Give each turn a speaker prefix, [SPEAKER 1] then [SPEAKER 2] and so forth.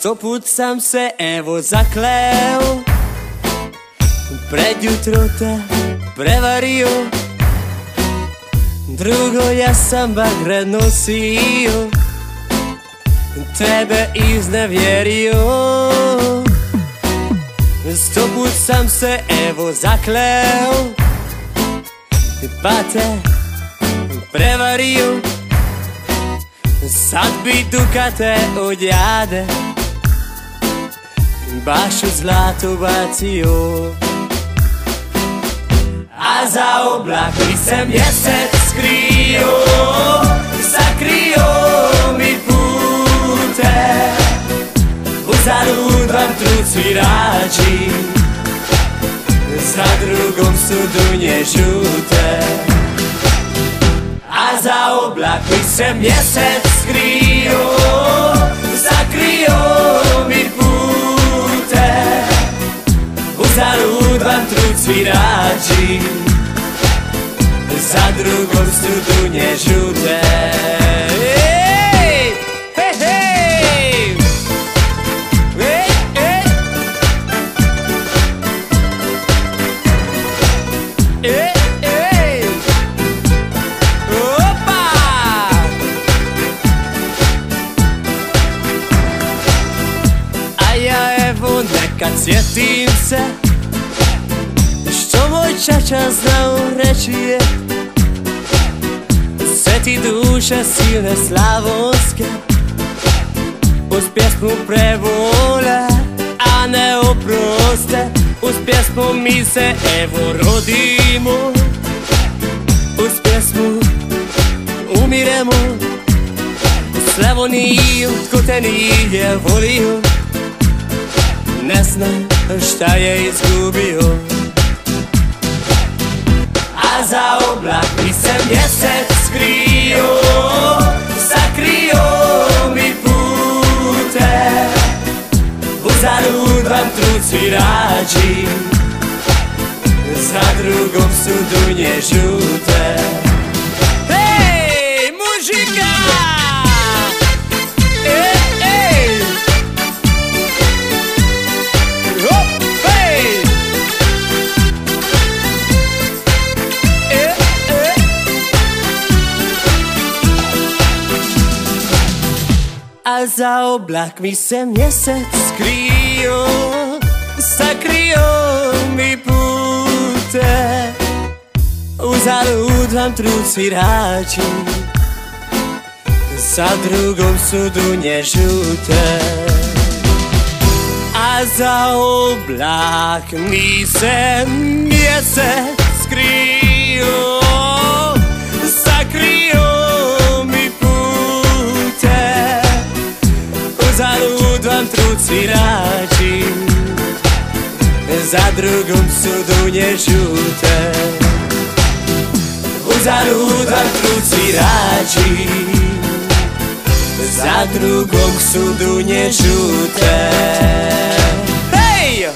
[SPEAKER 1] Sto put sam se evo zakleo. Pred jutro te prevario. Drugo ja sam bagre nosio Tebe iznevjerio. Sto put sam se evo zakleo. Pa te prevario. Sad bi dukate odjade Baš u zlato A za oblak mi se mjesec skrio Sakrio mi pute Uzalud vam trud svirači Za drugom su dunje žute A za oblak mi se mjesec skrio svirači Za drugom su dunje žute! Ej, ej! Opa! A ja evo nekad sjetim se čača znao reći je. Sveti duše silne slavonske Uz pjesmu prevole, a ne oproste. Uz pjesmu mi se evo rodimo. Uz pjesmu umiremo. U Slavoniju tko te nije volio Ne zna šta je izgubio Za oblak mi se mjesec skrio Sakrio mi pute Uzalud vam trud svirači Za drugom su dunje žute Za oblak mi se mjesec skrio Sakrio mi pute. Uzalud vam trud svirači Sa drugom su dunje žute. A za oblak mi se mjesec noci ráči Za drugom cudu nie żółte Uzaru dwa truci Za drugą cudu nie żółte Hej!